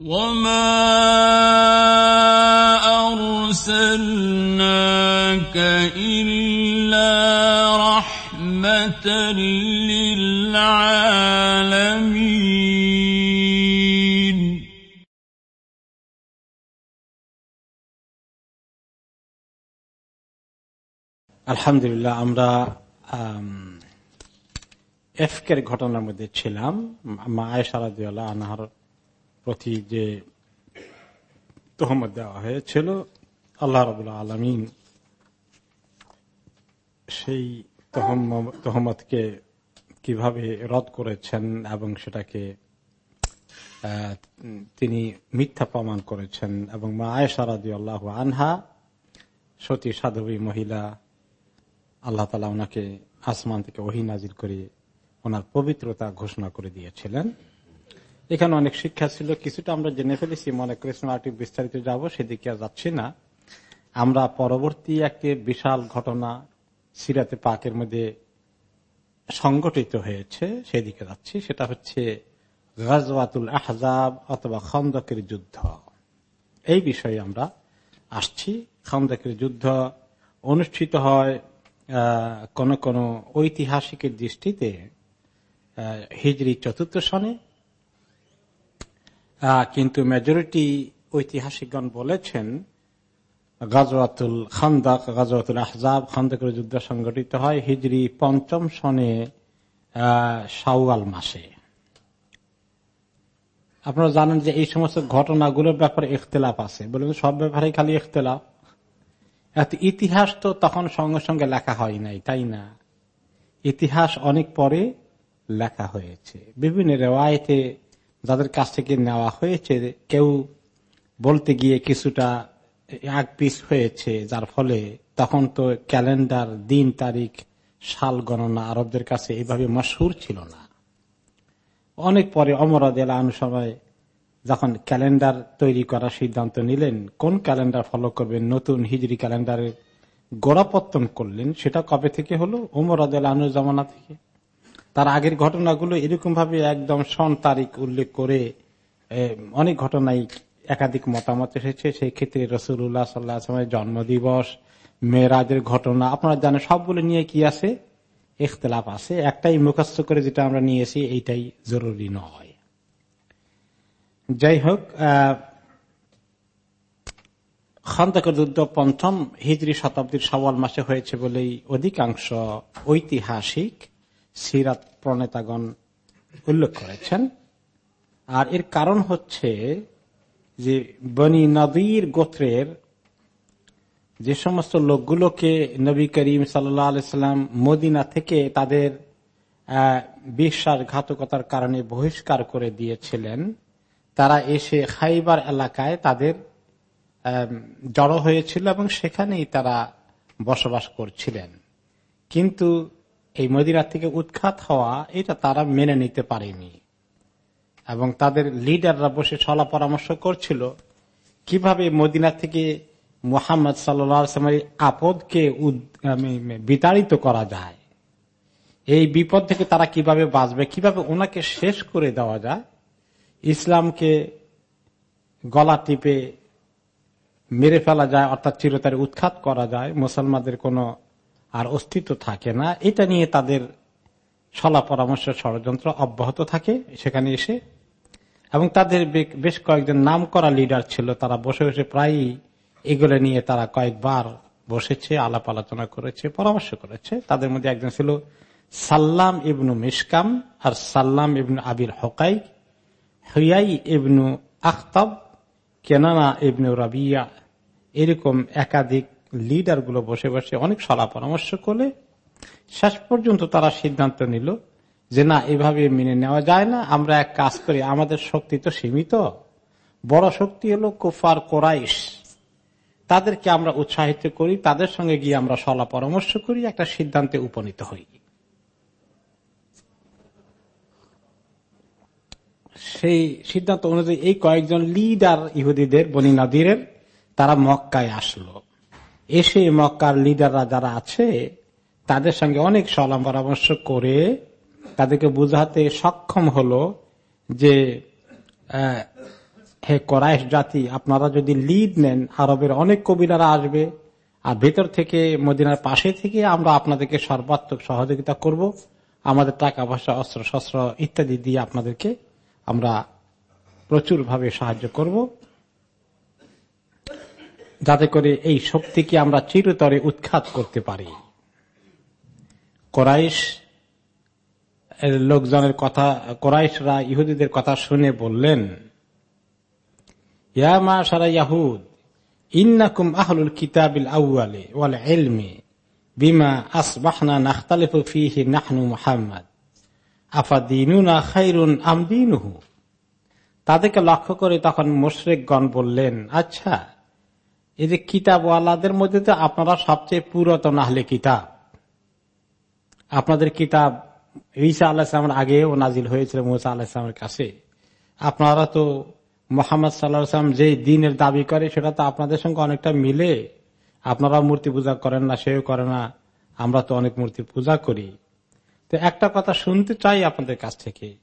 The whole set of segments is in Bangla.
وما أرسلناك إلا رحمة للعالمين আলহামদুলিল্লাহ আমরা এফকের ঘটনার মধ্যে ছিলাম মা আয়সারাদিয়াল্লাহ আনহার প্রতি যে তহমত দেওয়া হয়েছিল, আল্লাহ রবুল্লা আলমিন সেই তহমতকে কীভাবে রদ করেছেন এবং সেটাকে তিনি মিথ্যা প্রমাণ করেছেন এবং মা আয়সারাদি আল্লাহ আনহা সতী সাধবী মহিলা, আল্লাহ তালা ওনাকে আসমান থেকে ওহি নাজিল করে ওনার পবিত্রতা ঘোষণা করে দিয়েছিলেন। এখানে অনেক শিক্ষা ছিল, কিছুটা আমরা জেনে ফেলেছি, মনে করেছিলাম আরেকটু বিস্তারিত যাব, সেদিকে আর যাচ্ছি না। আমরা পরবর্তী একটি বিশাল ঘটনা সিরাতে পাকের মধ্যে সংগঠিত হয়েছে, সেদিকে যাচ্ছি। সেটা হচ্ছে গাজওয়াতুল আহজাব অথবা খন্দকের যুদ্ধ। এই বিষয়ে আমরা আসছি। খন্দকের যুদ্ধ অনুষ্ঠিত হয় কোন কোন ঐতিহাসিকের দৃষ্টিতে হিজড়ি চতুর্থ সনে। কিন্তু মেজরিটি ঐতিহাসিকগণ বলেছেন, গাজওয়াতুল খান্দাক, গাজওয়াতুল আহজাব খান্দাকের যুদ্ধ সংগঠিত হয় হিজড়ি পঞ্চম সনে সাউয়াল মাসে। আপনারা জানেন যে এই সমস্ত ঘটনাগুলোর ব্যাপারে ইখতলাফ আছে। বলবেন সব ব্যাপারে খালি ইখতলাফ। এত ইতিহাস তো তখন সঙ্গে সঙ্গে লেখা হয় নাই, তাই না? ইতিহাস অনেক পরে লেখা হয়েছে। বিভিন্ন রেওয়ায়তে যাদের কাছ থেকে নেওয়া হয়েছে, কেউ বলতে গিয়ে কিছুটা এক পিস হয়েছে, যার ফলে তখন তো ক্যালেন্ডার, দিন, তারিখ, সাল গণনা আরবদের কাছে এইভাবে মশহুর ছিল না। অনেক পরে অমরাদ সময় যখন ক্যালেন্ডার তৈরি করার সিদ্ধান্ত নিলেন, কোন ক্যালেন্ডার ফলো করবেন, নতুন হিজড়ি ক্যালেন্ডারের গোড়াপত্তন করলেন, সেটা কবে থেকে হলো? ওমরাদ আনু জমানা থেকে। তার আগের ঘটনাগুলো এরকম ভাবে একদম সন তারিখ উল্লেখ করে অনেক ঘটনাই একাধিক মতামত এসেছে। সেই ক্ষেত্রে রসুল্লাহ সাল্লাহ জন্ম দিবস মেয়েরাজের ঘটনা, আপনারা জানেন সবগুলো নিয়ে কি আছে? ইখতলাফ আছে। একটাই মুখস্থ করে যেটা আমরা নিয়েছি, এইটাই জরুরি নয়। যাই হোক খন্দকের যুদ্ধ পঞ্চম হিজড়ি শতাব্দীর সওয়াল মাসে হয়েছে বলেই অধিকাংশ ঐতিহাসিক সিরাত প্রণেতাগণ উল্লেখ করেছেন। আর এর কারণ হচ্ছে যে বনি নদীর গোত্রের যে সমস্ত লোকগুলোকে নবী করিম সাল্লাম মদিনা থেকে তাদের বিশ্বাসঘাতকতার কারণে বহিষ্কার করে দিয়েছিলেন, তারা এসে খাইবার এলাকায় তাদের জড়ো হয়েছিল এবং সেখানেই তারা বসবাস করছিলেন। কিন্তু এই মদিনা থেকে উৎখাত হওয়া, এটা তারা মেনে নিতে পারেনি। এবং তাদের লিডাররা বসে সলা পরামর্শ করছিল, কীভাবে মদিনা থেকে মোহাম্মদ সাল্লামের আপদকে বিতাড়িত করা যায়। এই বিপদ থেকে তারা কীভাবে বাঁচবে, কীভাবে ওনাকে শেষ করে দেওয়া যায়, ইসলামকে গলা টিপে মেরে ফেলা যায়, অর্থাৎ চিরতারে উৎখাত করা যায়, মুসলমানদের কোনো আর অস্তিত্ব থাকে না। এটা নিয়ে তাদের সলা পরামর্শ, ষড়যন্ত্র অব্যাহত থাকে সেখানে এসে। এবং তাদের বেশ কয়েকজন নাম করা লিডার ছিল, তারা বসে বসে প্রায়ই এগুলো নিয়ে তারা কয়েকবার বসেছে, আলাপ আলোচনা করেছে, পরামর্শ করেছে। তাদের মধ্যে একজন ছিল সাল্লাম ইবনু মিসকাম আর সাল্লাম ইবনু আবির হকাই হইয়াই ইবনু আখতাব, কেনানা ইবনু রাবিয়া এরকম একাধিক লিডারগুলো বসে বসে অনেক সলা পরামর্শ করলে শেষ পর্যন্ত তারা সিদ্ধান্ত নিল যে না, এভাবে মেনে নেওয়া যায় না। আমরা এক কাজ করি, আমাদের শক্তি তো সীমিত। বড় শক্তি হলো কুফার কোরাইশ। তাদেরকে আমরা উৎসাহিত করি, তাদের সঙ্গে গিয়ে আমরা সলা পরামর্শ করি, একটা সিদ্ধান্তে উপনীত হই। সেই সিদ্ধান্ত অনুযায়ী এই কয়েকজন লিডার ইহুদিদের, বনি নাদিরের, তারা মক্কায় আসলো। এসে মক্কার লিডাররা যারা আছে, তাদের সঙ্গে অনেক সলাম পরামর্শ করে তাদেরকে বুঝাতে সক্ষম হলো যে হে করাইশ জাতি, আপনারা যদি লিড নেন, আরবের অনেক কবিলারা আসবে, আর ভেতর থেকে, মদিনার পাশে থেকে আমরা আপনাদেরকে সর্বাত্মক সহযোগিতা করব। আমাদের টাকা পয়সা অস্ত্র শস্ত্র ইত্যাদি দিয়ে আপনাদেরকে আমরা প্রচুর ভাবে সাহায্য করব। যাতে করে এই শক্তিকে আমরা চিরতরে উৎখাত করতে পারি। কোরাইশ লোকজনের কথা, কোরাইশরা ইহুদিদের কথা শুনে বললেন, ইয়া মা সারা ইয়াহুদ, ইন্নাকুম আহলুল কিতাবিল আউয়ালে ওয়াল ইলমি বিমা আসবাহনা নাখতালিফু ফিহি নাহনু মুহাম্মদ। আফাদিনুনা খাইরুন আমদিনুহু তাদেরকে লক্ষ্য করে তখন মোশরেকগণ বললেন আচ্ছা এই যে কিতাবওয়ালাদের মধ্যে তো আপনারা সবচেয়ে পুরাতন আহলে কিতাব। আপনাদের কিতাব ঈসা আল্লাহ ইসলামের আগেও নাজিল হয়েছিল মুসা আল্লাহ ইসলামের কাছে। আপনারা তো মোহাম্মদ সাল্লাহাম যে দিনের দাবি করে, সেটা তো আপনাদের সঙ্গে অনেকটা মিলে। আপনারা মূর্তি পূজা করেন না, সেও করে না। আমরা তো অনেক মূর্তি পূজা করি। তো একটা কথা শুনতে চাই আপনাদের কাছ থেকে।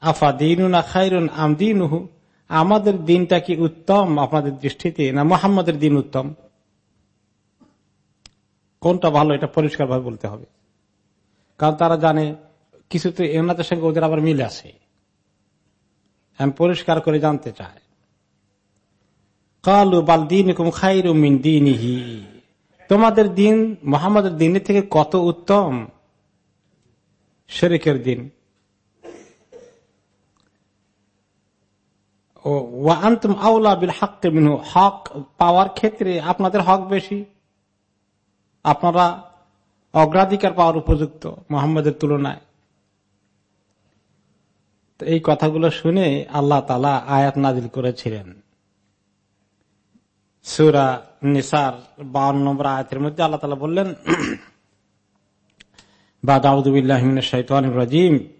আফা দিন খাইরুন আমদিনুহু আমাদের দিনটা কি উত্তম আপনাদের দৃষ্টিতে, না মোহাম্মদের দিন উত্তম? কোনটা ভালো এটা পরিষ্কার ভাবে বলতে হবে। কারণ তারা জানে কিছু তো এনাদের সঙ্গে ওদের আবার মিলে আছে। আমি পরিষ্কার করে জানতে চায় কালু বাল দিন খাইরুমিন দিনহি। তোমাদের দিন, মোহাম্মদের দিনের থেকে কত উত্তম? শেরেকের দিন। হক পাওয়ার ক্ষেত্রে আপনাদের হক বেশি। আপনারা অগ্রাধিকার পাওয়ার উপযুক্ত মোহাম্মদের তুলনায়। তো এই কথাগুলো শুনে আল্লাহ তালা আয়াত নাজিল করেছিলেন। সুরা নিসার বাউন্ন নম্বর আয়াতের মধ্যে আল্লাহ তালা বললেন বাদাউদ্দিন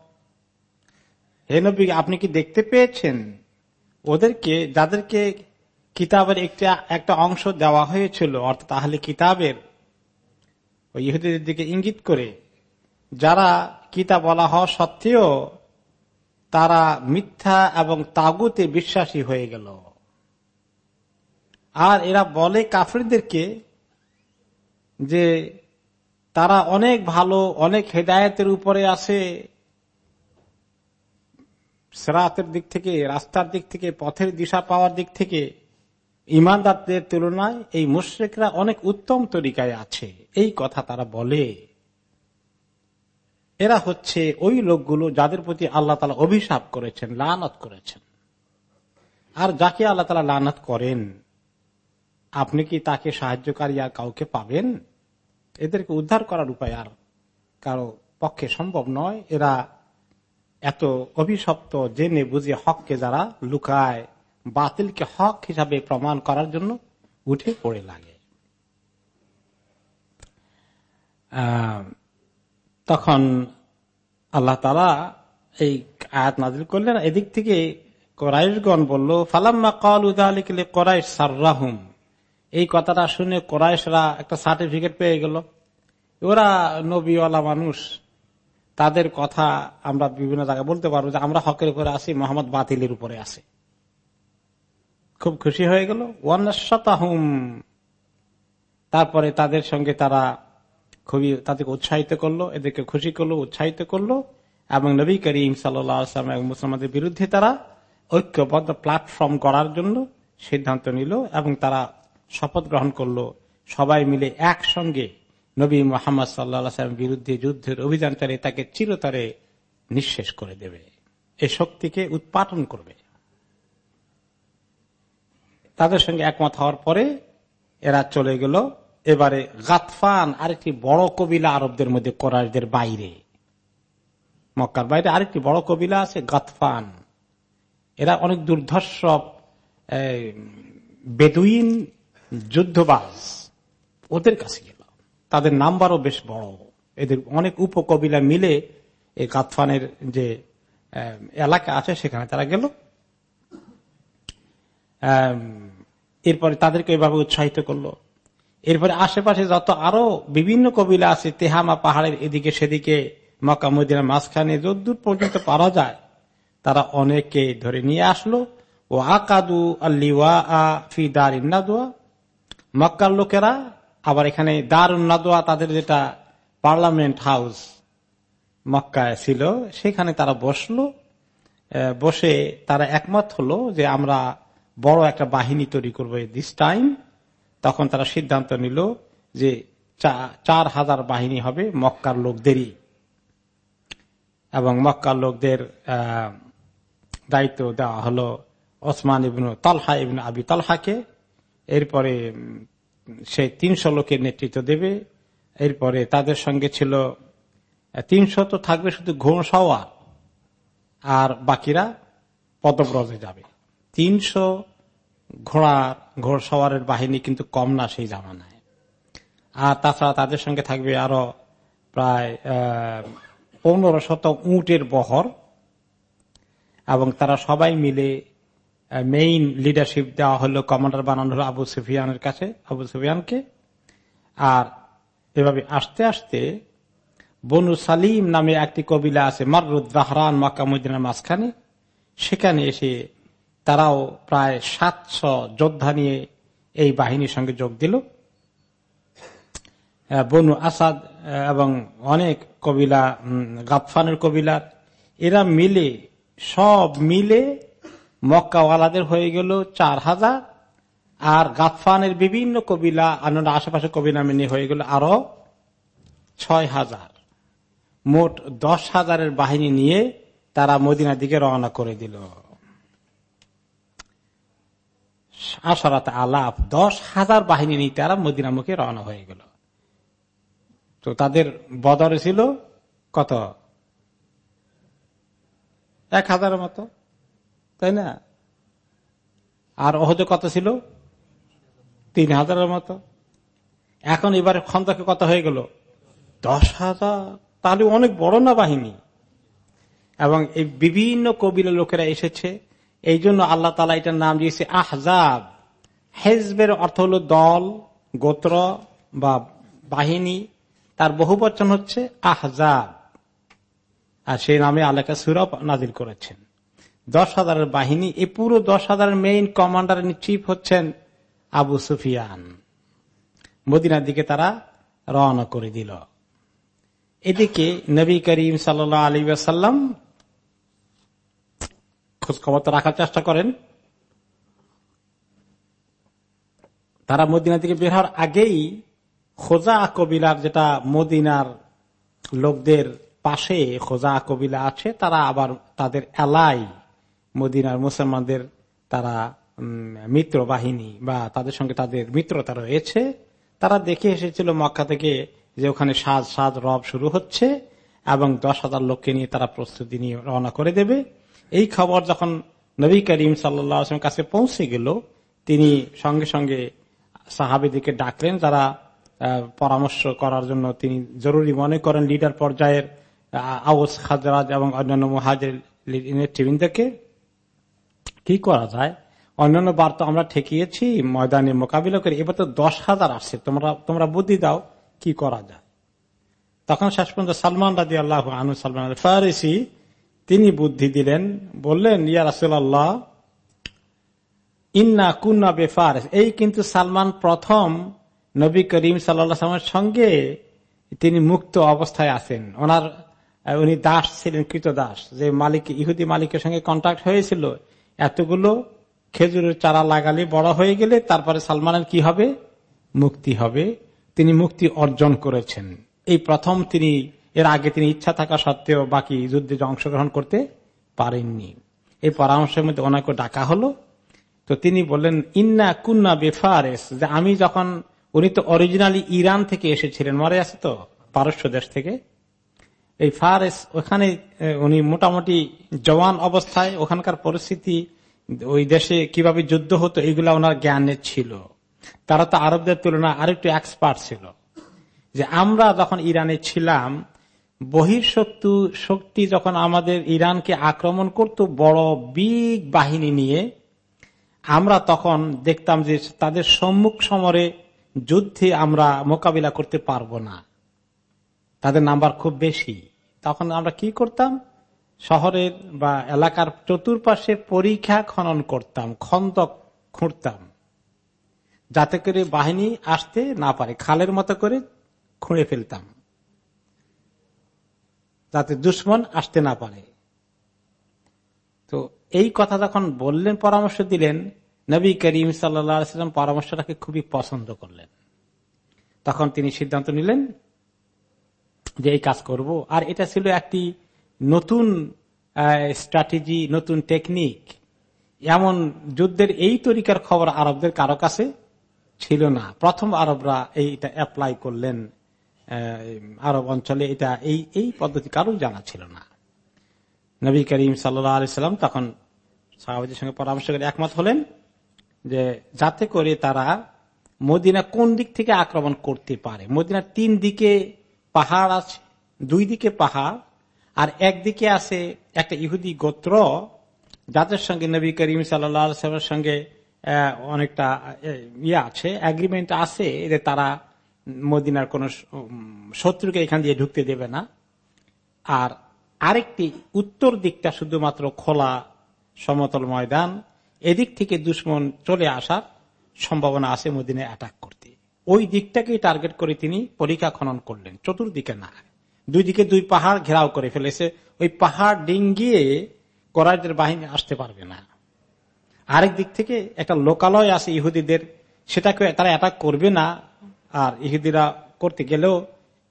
হে নবী, আপনি কি দেখতে পেয়েছেন? ওদেরকে, যাদেরকে কিতাবের একটা একটা অংশ দেওয়া হয়েছিল, অর্থাৎ তাহলে কিতাবের ওই ইহুদিদের দিকে ইঙ্গিত করে, যারা কিতাব বলা হওয়া সত্ত্বেও তারা মিথ্যা এবং তাগুতে বিশ্বাসী হয়ে গেল। আর এরা বলে কাফরিদেরকে যে তারা অনেক ভালো, অনেক হেদায়তের উপরে আছে সেরাতের দিক থেকে, রাস্তার দিক থেকে, পথের দিশা পাওয়ার দিক থেকে, ইমানদারদের তুলনায় এই মুশ্রেকরা অনেক উত্তম তরিকায় আছে। এই কথা তারা বলে। এরা হচ্ছে ওই লোকগুলো যাদের প্রতি আল্লাহ তালা অভিশাপ করেছেন, লানত করেছেন। আর যাকে আল্লাহ তালা লানত করেন, আপনি কি তাকে সাহায্যকারী আর কাউকে পাবেন? এদেরকে উদ্ধার করার উপায় আর কারও পক্ষে সম্ভব নয়। এরা এত অভিশপ্ত জেনে বুঝে হককে যারা লুকায়, বাতিলকে হক হিসাবে প্রমাণ করার জন্য উঠে পড়ে লাগে। তখন আল্লাহ তালা এই আয়াত নাজিল করলেন। এদিক থেকে কোরাইশগণ বলল, ফালাম্মা কল উদাহলে কোরাইশ সার্রাহুম? এই কথাটা শুনে কোরাইশরা একটা সার্টিফিকেট পেয়ে গেল। ওরা নবীওয়ালা মানুষ। তাদের কথা আমরা বিভিন্ন জায়গায় বলতে পারব যে আমরা হকের উপরে আছি, মোহাম্মদ বাতিলের উপরে আছি। খুব খুশি হয়ে গেল। ওয়ান্নাহুম তারপরে তাদের সঙ্গে তারা খুবই তাদেরকে উৎসাহিত করল, এদেরকে খুশি করল, উৎসাহিত করল এবং নবী করিম সাল্লাম এবং মুসলমানদের বিরুদ্ধে তারা ঐক্যবদ্ধ প্ল্যাটফর্ম করার জন্য সিদ্ধান্ত নিল এবং তারা শপথ গ্রহণ করল। সবাই মিলে একসঙ্গে নবী মোহাম্মদ সাল্লা বিরুদ্ধে যুদ্ধের অভিযান চালিয়ে তাকে চিরতরে নিঃশেষ করে দেবে। এ শক্তিকে উৎপাদন করবে। তাদের সঙ্গে একমত হওয়ার পরে এরা চলে গেল। এবারে গাতফান আরেকটি বড় কবিলা আরবদের মধ্যে কোরআদের বাইরে। মক্কার বাইরে আরেকটি বড় কবিলা আছে গাতফান। এরা অনেক দুর্ধর্ষ বেদুইন যুদ্ধবাজ। ওদের কাছে গেল। তাদের নাম্বারও বেশ বড়। এদের অনেক উপকবিলা মিলে এই কাতফানের যে এলাকা আছে, সেখানে তারা গেল। এরপরে তাদেরকে এভাবে উৎসাহিত করল। এরপরে আশেপাশে যত আরও বিভিন্ন কবিলা আছে, তেহামা পাহাড়ের এদিকে সেদিকে, মক্কা মদিনার মাঝখানে যদ্দূর পর্যন্ত পারা যায়, তারা অনেকে ধরে নিয়ে আসলো। ও আকাদু আল্লিওয়া ফি দার ইন্নাদুয়া মক্কার লোকেরা আবার এখানে দার উন্নাদুয়া তাদের যেটা পার্লামেন্ট হাউস মক্কায় ছিল, সেখানে তারা বসল। বসে তারা একমত হলো যে আমরা বড় একটা বাহিনী তৈরি করব দিস টাইম তখন তারা সিদ্ধান্ত নিল যে চার হাজার বাহিনী হবে মক্কার লোকদেরই। এবং মক্কার লোকদের দায়িত্ব দেওয়া হলো ওসমান ইবনু তলহা ইবনু আবি তলহাকে। এরপরে সে তিনশো লোকের নেতৃত্ব দেবে। এরপরে তাদের সঙ্গে ছিল তিনশো তো থাকবে শুধু ঘোড়সাওয়ার আর বাকিরা পদব্রজে যাবে। তিনশো ঘোড়ার ঘোড়সওয়ারের বাহিনী কিন্তু কম না সেই জামানায়। আর তাছাড়া তাদের সঙ্গে থাকবে আরও প্রায় পনেরো শত উটের বহর। এবং তারা সবাই মিলে মেইন লিডারশিপ দেওয়া হলো কমান্ডার বানানো হলো আবু সুফিয়ানের কাছে আবু সুফিয়ানকে। আর এভাবে আস্তে আস্তে বনু সালিম নামে একটি কবিলা আছে মাররুদ জাহরান মাকামুদ্দিনের মাঝখানে। সেখানে এসে তারাও প্রায় সাতশো যোদ্ধা নিয়ে এই বাহিনীর সঙ্গে যোগ দিল। বনু আসাদ এবং অনেক কবিলা উম, গাতফানের কবিলার এরা মিলে সব মিলে মক্কাওয়ালাদের হয়ে গেল চার হাজার, আর গাতফানের বিভিন্ন কবিলা অন্যান্য আশেপাশে কবিলা মিলে হয়ে গেল আরও ছয় হাজার। মোট দশ হাজারের বাহিনী নিয়ে তারা মদিনার দিকে রওনা করে দিল। আশারাত আলাপ, দশ হাজার বাহিনী নিয়ে তারা মদিনামুখে রওনা হয়ে গেল। তো তাদের বদরে ছিল কত? এক হাজারের মতো। তাই না? আর অহদে কত ছিল? তিন হাজারের মতো। এখন এবারে ক্ষমতাকে কত হয়ে গেল? দশ হাজার। তাহলে অনেক বড় না বাহিনী? এবং এই বিভিন্ন কবিলা লোকেরা এসেছে। এই জন্য আল্লাহ তালা এটার নাম দিয়েছে আহজাব। হেজবের অর্থ হল দল, গোত্র বা বাহিনী। তার বহু বচন হচ্ছে আহজাব। আর সেই নামে আল্লাহকে সুরব নাজিল করেছেন। দশ হাজারের বাহিনী, এই পুরো দশ হাজারের মেইন কমান্ডার চিফ হচ্ছেন আবু সুফিয়ান। মদিনার দিকে তারা রওনা করে দিল। এদিকে নবী করিম সাল আলী সাল্লাম খোঁজ খবর রাখার চেষ্টা করেন। তারা মদিনা থেকে বের হওয়ার আগেই খোজা কবিলার যেটা মদিনার লোকদের পাশে খোজা কবিলা আছে, তারা আবার তাদের এলাই মদিনার মুসলমানদের তারা মিত্র বাহিনী বা তাদের সঙ্গে তাদের মিত্রতা রয়েছে। তারা দেখে এসেছিল মক্কা থেকে যে ওখানে সাজ সাজ রব শুরু হচ্ছে এবং দশ হাজার লোককে নিয়ে তারা প্রস্তুতি নিয়ে রওনা করে দেবে। এই খবর যখন নবী করিম সাল্লাম কাছে পৌঁছে গেল, তিনি সঙ্গে সঙ্গে সাহাবিদিকে ডাকলেন, যারা পরামর্শ করার জন্য তিনি জরুরি মনে করেন লিডার পর্যায়ের আউস খাজরাজ এবং অন্যান্য মহাজের নেতৃবৃন্দকে। কি করা যায়? অন্যান্য বার তো আমরা ঠেকিয়েছি, ময়দানে মোকাবিলা করে। এবার তো দশ হাজার আসছে। তোমরা তোমরা বুদ্ধি দাও কি করা যায়। তখন শেষ পর্যন্ত সালমান রাজি আল্লাহ আনু সালমান তিনি বুদ্ধি দিলেন, বললেন, ইয়া রাসুল্লাহ ইন্না কুন্না বেফার এই কিন্তু সালমান প্রথম নবী করিম সাল্লামের সঙ্গে তিনি মুক্ত অবস্থায় আছেন। ওনার, উনি দাস ছিলেন কৃত দাস যে মালিক, ইহুদি মালিকের সঙ্গে কন্ট্যাক্ট হয়েছিল। এতগুলো খেজুরের চারা লাগালে বড় হয়ে গেলে তারপরে সালমানের কি হবে? মুক্তি হবে। তিনি মুক্তি অর্জন করেছেন। এই প্রথম তিনি, এর আগে তিনি ইচ্ছা থাকা সত্ত্বেও বাকি যুদ্ধে অংশগ্রহণ করতে পারেননি। এই পরামর্শের মধ্যে ওনাকে ডাকা হলো। তো তিনি বললেন, ইন্না কুন্না বেফারেস যে আমি যখন, উনি তো অরিজিনালি ইরান থেকে এসেছিলেন, মরে আছে তো, পারস্য দেশ থেকে। এই ফারেস, ওখানে উনি মোটামুটি জওয়ান অবস্থায়, ওখানকার পরিস্থিতি, ওই দেশে কীভাবে যুদ্ধ হতো, এইগুলা ওনার জ্ঞানে ছিল। তারা তো আরবদের তুলনায় আরেকটু এক্সপার্ট ছিল। যে আমরা যখন ইরানে ছিলাম বহির্শক্তি শক্তি যখন আমাদের ইরানকে আক্রমণ করত, বড় বিগ বাহিনী নিয়ে, আমরা তখন দেখতাম যে তাদের সম্মুখ সমরে যুদ্ধে আমরা মোকাবিলা করতে পারব না। তাদের নাম্বার খুব বেশি। তখন আমরা কি করতাম? শহরের বা এলাকার চতুর্পাশে পরীক্ষা খনন করতাম, খন্দক খুঁড়তাম। যাতে করে বাহিনী আসতে না পারে, খালের মতো করে খুঁড়ে ফেলতাম। যাতে দুশ্মন আসতে না পারে। তো এই কথা যখন বললেন, পরামর্শ দিলেন, নবী করিম সাল্লাম পরামর্শটাকে খুবই পছন্দ করলেন। তখন তিনি সিদ্ধান্ত নিলেন যে এই কাজ করব। আর এটা ছিল একটি নতুন স্ট্র্যাটেজি নতুন টেকনিক এমন যুদ্ধের এই তরিকার খবর আরবদের কারও কাছে ছিল না। প্রথম আরবরা এইটা অ্যাপ্লাই করলেন আরব অঞ্চলে। এটা এই এই পদ্ধতি কারও জানা ছিল না। নবী করিম সাল্লাম তখন সাহাবাদের সঙ্গে পরামর্শ করে একমত হলেন যে যাতে করে তারা মদিনা কোন দিক থেকে আক্রমণ করতে পারে। মদিনার তিন দিকে পাহাড় আছে, দুই দিকে পাহাড়, আর একদিকে আছে একটা ইহুদি গোত্র, যাদের সঙ্গে নবী করিম সাল্লামের সঙ্গে অনেকটা ইয়ে আছে এগ্রিমেন্ট আছে যে তারা মদিনার কোন শত্রুকে এখান দিয়ে ঢুকতে দেবে না। আর আরেকটি উত্তর দিকটা শুধুমাত্র খোলা সমতল ময়দান, এদিক থেকে দুশ্মন চলে আসার সম্ভাবনা আছে মদিনায় অ্যাটাক করতে। ওই দিকটাকেই টার্গেট করে তিনি পরীক্ষা খনন করলেন, চতুর্দিকে না দুই দিকে দুই পাহাড় ঘেরাও করে ফেলেছে। ওই পাহাড় ডিঙ্গিয়ে করাইদের বাহিনী আসতে পারবে না। আরেক দিক থেকে একটা লোকালয় আছে ইহুদিদের, সেটাকে তারা অ্যাটাক করবে না। আর ইহুদিরা করতে গেলেও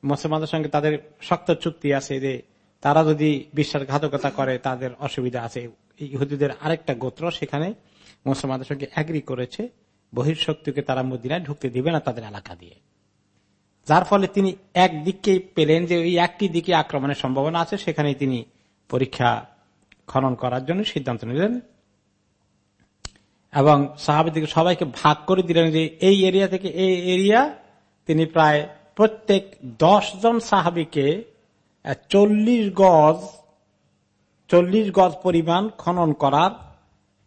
মুসলমানদের সঙ্গে তাদের শক্ত চুক্তি আছে যে তারা যদি বিশ্বাসঘাতকতা করে, তাদের অসুবিধা আছে। ইহুদিদের আরেকটা গোত্র সেখানে মুসলমানদের সঙ্গে অ্যাগ্রি করেছে। বহির্শক্তিকে তারা মদিনায় ঢুকতে দিবে না তাদের এলাকা দিয়ে। যার ফলে তিনি একদিকে পেলেন যে ওই একটি দিকে আক্রমণের সম্ভাবনা আছে সেখানে তিনি পরীক্ষা খনন করার জন্য সিদ্ধান্ত নিলেন এবং সাহাবিদিকে সবাইকে ভাগ করে দিলেন যে এই এরিয়া থেকে এই এরিয়া তিনি প্রায় প্রত্যেক দশ জন সাহাবিকে চল্লিশ গজ চল্লিশ গজ পরিমাণ খনন করার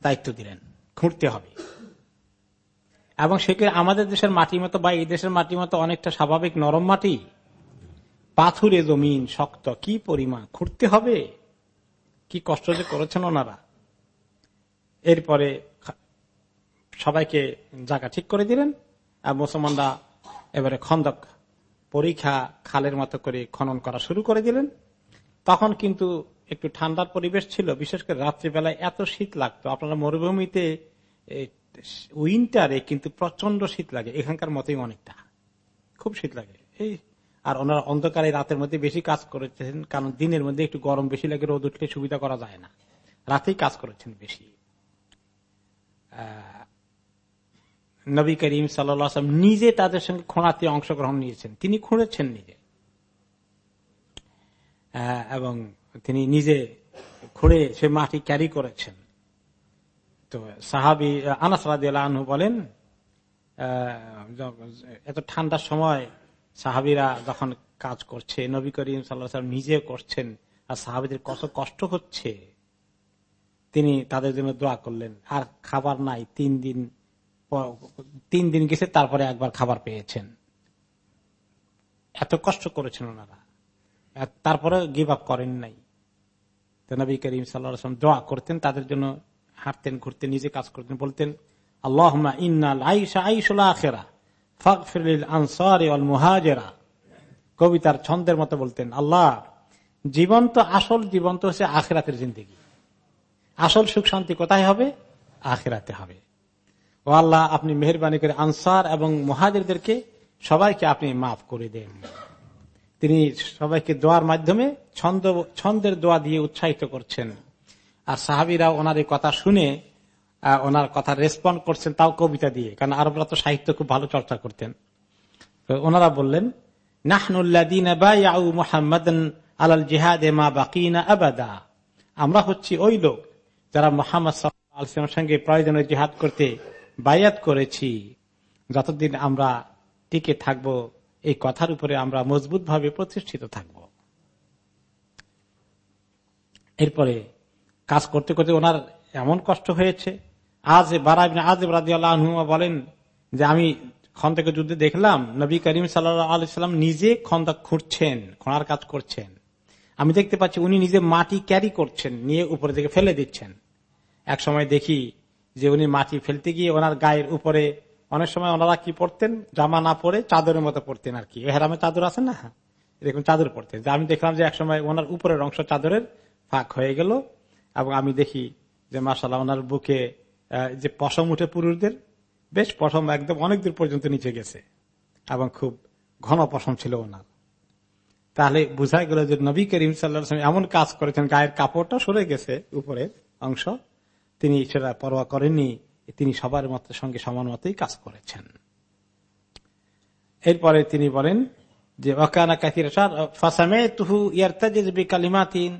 দায়িত্ব দিলেন। খুঁড়তে হবে। এবং সেকে আমাদের দেশের মাটির মতো বা এই দেশের মাটির মতো অনেকটা স্বাভাবিক নরম মাটি? পাথুরে জমিন শক্ত, কি পরিমাণ? খুঁড়তে হবে। কি কষ্ট যে করেছেন ওনারা। এরপরে সবাইকে জায়গা ঠিক করে দিলেন আর মুসলমানরা এবারে খন্দক পরীক্ষা খালের মতো করে খনন করা শুরু করে দিলেন। তখন কিন্তু একটু ঠান্ডার পরিবেশ ছিল, বিশেষ করে রাত্রিবেলায় এত শীত লাগতো। আপনারা মরুভূমিতে উইন্টারে কিন্তু প্রচণ্ড শীত লাগে। এখানকার মতোই অনেকটা। খুব শীত লাগে। এই, আর ওনারা অন্ধকারে রাতের মধ্যে বেশি কাজ করেছেন, কারণ দিনের মধ্যে একটু গরম বেশি লাগে, রোদ উঠলে সুবিধা করা যায় না। রাতেই কাজ করেছেন বেশি। নবী করিম সাল্লাম নিজে তাদের সঙ্গে খোঁড়াতে অংশগ্রহণ নিয়েছেন। তিনি খুঁড়েছেন নিজে। এবং তিনি নিজে খুঁড়ে সে মাটি ক্যারি করেছেন। তো সাহাবি আনাস বলেন এত ঠান্ডার সময় সাহাবিরা যখন কাজ করছে, নবী করিম সাল্লাহ নিজে করছেন, আর সাহাবিদের কত কষ্ট হচ্ছে, তিনি তাদের জন্য দোয়া করলেন, আর খাবার নাই, তিন দিন তিন দিন গেছে, তারপরে একবার খাবার পেয়েছেন। এত কষ্ট করেছেন ওনারা। তারপরে গিভ আপ করেন নাই। নবী করিম সাল্লাম দোয়া করতেন, তাদের জন্য হাঁটতেন, ঘুরতেন, নিজে কাজ করতেন, বলতেন আল্লাহ ইন্নাল আইসা আখেরা কবিতার ছন্দের মতো বলতেন, আল্লাহ, জীবন তো আসল, জীবন তো হচ্ছে আখেরাতের জিন্দগি। আসল সুখ শান্তি কোথায় হবে? আখেরাতে হবে। ও আল্লাহ, আপনি মেহরবানি করে আনসার এবং মহাজেরদেরকে সবাইকে আপনি মাফ করে দেন। তিনি সবাইকে দোয়ার মাধ্যমে ছন্দ, ছন্দের দোয়া দিয়ে উৎসাহিত করছেন। আর সাহাবিরা ওনার এই কথা শুনে ওনার কথা রেসপন্ড করছেন তাও কবিতা দিয়ে, কারণ আরবরা তো সাহিত্য খুব ভালো চর্চা করতেন। ওনারা বললেন আলাল জিহাদ মা বাকিনা আবাদা। আমরা হচ্ছি ওই লোক যারা মোহাম্মদ সাল্লামের সঙ্গে প্রয়োজনে জিহাদ করতে বায়াত করেছি। যতদিন আমরা টিকে থাকব, এই কথার উপরে আমরা মজবুত ভাবে প্রতিষ্ঠিত থাকব। এরপরে কাজ করতে করতে ওনার এমন কষ্ট হয়েছে। আজ বারাবিন আজ রাজি আল্লাহ বলেন যে আমি খন্দকে যুদ্ধে দেখলাম, নবী করিম সাল্লাম নিজে খন্দক খুঁড়ছেন, খোঁড়ার কাজ করছেন। আমি দেখতে পাচ্ছি উনি নিজে মাটি ক্যারি করছেন, নিয়ে উপরে থেকে ফেলে দিচ্ছেন। এক সময় দেখি যে উনি মাটি ফেলতে গিয়ে ওনার গায়ের উপরে অনেক সময় ওনারা কি পড়তেন জামা না পরে চাদরের মতো পড়তেন আর কি। হেরামে চাদর আছে না? এরকম চাদর পড়তেন আমি দেখলাম যে এক সময় ওনার উপরের অংশ চাদরের ফাঁক হয়ে গেল এবং আমি দেখি যে মাসাল্লাহ ওনার বুকে যে পশম উঠে পুরুষদের, বেশ পশম একদম অনেক দূর পর্যন্ত নিচে গেছে এবং খুব ঘন পশম ছিল ওনার। তাহলে বোঝা গেল যে নবী করিম সাল্লাহ এমন কাজ করেছেন, গায়ের কাপড়টা সরে গেছে উপরের অংশ। তিনি সেটা পরোয়া করেননি, তিনি সবার মত, সঙ্গে সমান মতেই কাজ করেছেন। এরপরে তিনি বলেন যে ওকানা কাতির ফাসামে তুহু ইয়ারতাজি কালিমাতিন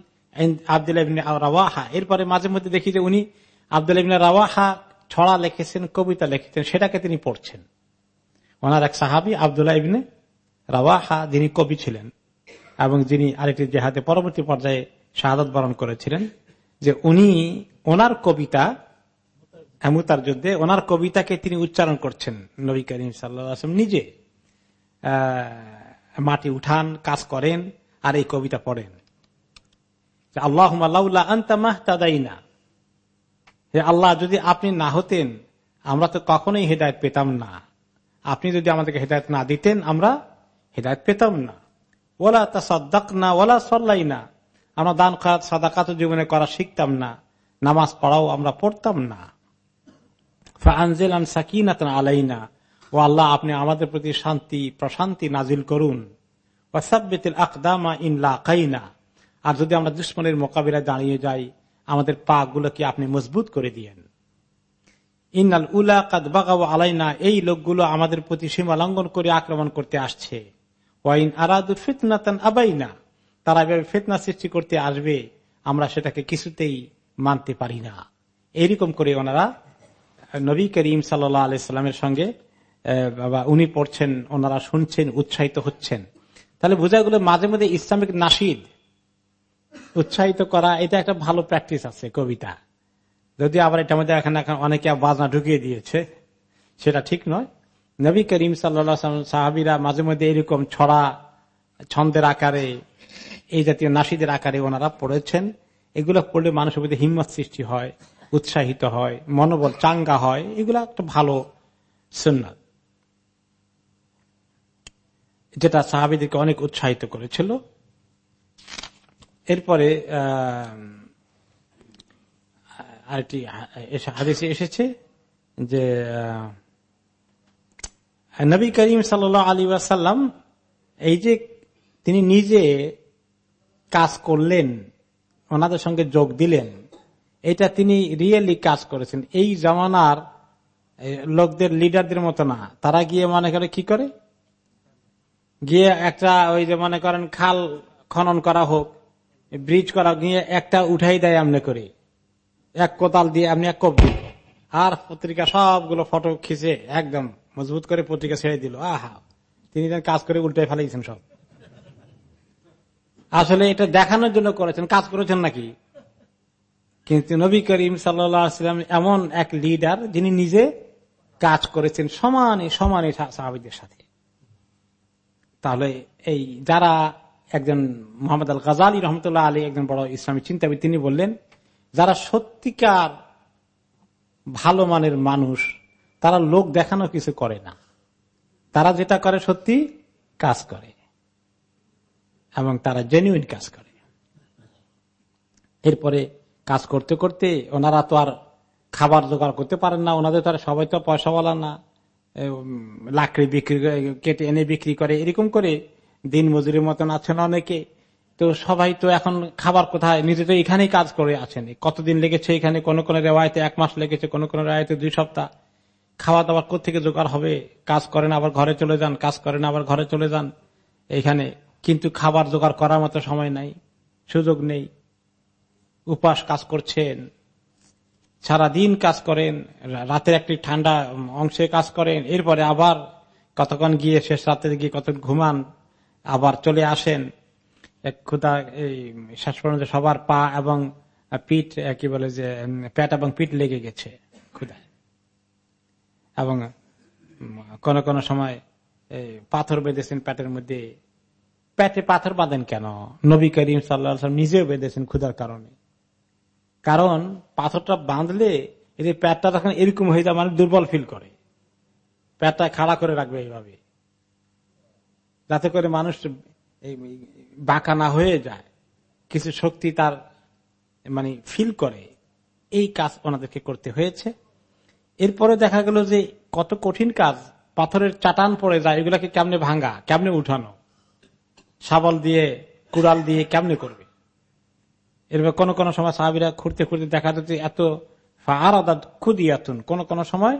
রাওয়াহা এরপরে মাঝে মধ্যে দেখি যে উনি আবদুল্লাহ রাওয়াহা ছড়া লিখেছেন, কবিতা লিখেছেন, সেটাকে তিনি পড়ছেন। ওনার এক সাহাবি আবদুল্লাহ ইবনে রাওয়াহা যিনি কবি ছিলেন এবং যিনি আরেকটি জেহাদে পরবর্তী পর্যায়ে শাহাদত বরণ করেছিলেন, যে উনি ওনার কবিতা, এমুতার যুদ্ধে ওনার কবিতাকে তিনি উচ্চারণ করছেন নবী করিম সাল্লাম নিজে। মাটি উঠান, কাজ করেন, আর এই কবিতা পড়েন। আল্লাহ আন্তামাহতাদাইনা হে আল্লাহ, যদি আপনি না হতেন, আমরা তো কখনোই হেদায়ত পেতাম না। আপনি যদি আমাদেরকে হেদায়ত না দিতেন, আমরা হেদায়ত পেতাম না। ওলা তা সদ্দাক না ওলা সল্লাই না আমরা দান খাত সাদাকাত জীবনে করা শিখতাম না। নামাজ পড়াও আমরা পড়তাম না। আনজেলান সাকিনাত ও আল্লাহ, আপনি আমাদের প্রতি শান্তি, প্রশান্তি নাজিল করুন। ওয়াসাবিল আকদামা ইনলা কাইনা আর যদি আমরা দুশ্মনের মোকাবিলায় দাঁড়িয়ে যাই, আমাদের পা গুলোকে আপনি মজবুত করে দিয়েন। ইন্নাল উলা কাদ বাগাও আলাইনা, এই লোকগুলো আমাদের প্রতি সীমা লঙ্ঘন করে আক্রমণ করতে আসছে। ওয়াইন আরাদু ফিতনাতান আবাইনা, তারা এভাবে ফেতনা সৃষ্টি করতে আসবে, আমরা সেটাকে কিছুতেই মানতে পারি না। এইরকম করে ওনারা নবী করিম সাল্লা সঙ্গে বাবা, উনি পড়ছেন, ওনারা শুনছেন, উৎসাহিত হচ্ছেন। তাহলে বোঝা গেল মাঝে মধ্যে ইসলামিক নাসিদ উৎসাহিত করা, এটা একটা ভালো প্র্যাকটিস আছে কবিতা। যদি আবার এটা মধ্যে এখন এখন অনেকে বাজনা ঢুকিয়ে দিয়েছে, সেটা ঠিক নয়। নবী করিম সাল্লা সাহাবিরা মাঝে মধ্যে এরকম ছড়া, ছন্দের আকারে, এই জাতীয় নাসিদের আকারে ওনারা পড়েছেন। এগুলো পড়লে মানুষের মধ্যে হিম্মত সৃষ্টি হয়, উৎসাহিত হয়, মনোবল চাঙ্গা হয়। এগুলো একটা ভালো সুন্নাত। যেটা সাহাবিদেরকে অনেক উৎসাহিত করেছিল। এরপরে আরেকটি হাদিসে এসেছে যে নবী করিম সাল আলী ওয়াসাল্লাম এই যে তিনি নিজে কাজ করলেন, ওনাদের সঙ্গে যোগ দিলেন, এটা তিনি রিয়েলি কাজ করেছেন। এই জমানার লোকদের, লিডারদের মতো না। তারা গিয়ে মনে করে কি করে? গিয়ে একটা ওই যে মনে করেন খাল খনন করা হোক ব্রিজ করা নিয়ে একটা উঠাই দেয় আমনে করে। এক কোতাল দিয়ে আপনি এক কপ দিল আর পত্রিকা সবগুলো ফটো খিচে একদম মজবুত করে পত্রিকা ছেড়ে দিল। আহা, তিনি কাজ করে উল্টে ফেলেছেন সব। আসলে এটা দেখানোর জন্য করেছেন, কাজ করেছেন নাকি? কিন্তু নবী করিম সাল্লাম এমন এক লিডার যিনি নিজে কাজ করেছেন সমানে সমানে সাহাবিদের সাথে। তাহলে এই যারা একজন মোহাম্মদ আল গাজালি রহমতুল্লাহ আলী একজন বড় ইসলামী চিন্তাবিদ, তিনি বললেন, যারা সত্যিকার ভালো মানের মানুষ, তারা লোক দেখানো কিছু করে না। তারা যেটা করে সত্যি কাজ করে এবং তারা জেনুইন কাজ করে। এরপরে কাজ করতে করতে ওনারা তো আর খাবার জোগাড় করতে পারেন না, ওনাদের তো আর সবাই তো পয়সা পয়সাওয়ালা না লাকড়ি বিক্রি, কেটে এনে বিক্রি করে, এরকম করে দিন মজুরির মতন আছেন অনেকে। তো সবাই তো এখন খাবার কোথায়? নিজে তো এখানেই কাজ করে আছেন। কতদিন লেগেছে এখানে? কোন কোন রেওয়ায়তে এক মাস লেগেছে, কোন কোন রেওয়ায়তে দুই সপ্তাহ। খাওয়া দাওয়ার কোথেকে জোগাড় হবে? কাজ করেন আবার ঘরে চলে যান, কাজ করেন আবার ঘরে চলে যান। এখানে কিন্তু খাবার জোগাড় করার মতো সময় নাই, সুযোগ নেই। উপাস কাজ করছেন সারা দিন কাজ করেন রাতের একটি ঠান্ডা অংশে কাজ করেন, এরপরে আবার কতক্ষণ গিয়ে শেষ রাতে গিয়ে কত ঘুমান আবার চলে আসেন। ক্ষুদা এই শেষ পর্যন্ত সবার পা এবং পিঠ কি বলে যে পেট এবং পিঠ লেগে গেছে ক্ষুদায় এবং কোন কোন সময় পাথর বেঁধেছেন পেটের মধ্যে। পেটে পাথর বাঁধেন কেন? নবী করিম সাল্লা নিজেও বেঁধেছেন ক্ষুদার কারণে। কারণ পাথরটা বাঁধলে এই যে প্যাটটা তখন এরকম হয়ে যায় মানে দুর্বল ফিল করে। প্যাটটা খাড়া করে রাখবে এইভাবে। যাতে করে মানুষ বাঁকা না হয়ে যায়। কিছু শক্তি তার মানে ফিল করে। এই কাজ ওনাদেরকে করতে হয়েছে। এরপরে দেখা গেল যে কত কঠিন কাজ। পাথরের চাটান পড়ে যায়, এগুলাকে কেমনে ভাঙ্গা কেমনে উঠানো? শাবল দিয়ে, কুড়াল দিয়ে কেমনে করবে? এরপর কোন কোন সময় সাহাবিরা খুঁড়তে খুঁড়তে দেখা যাচ্ছে এত খুদিয়াতুন। কোন কোন সময়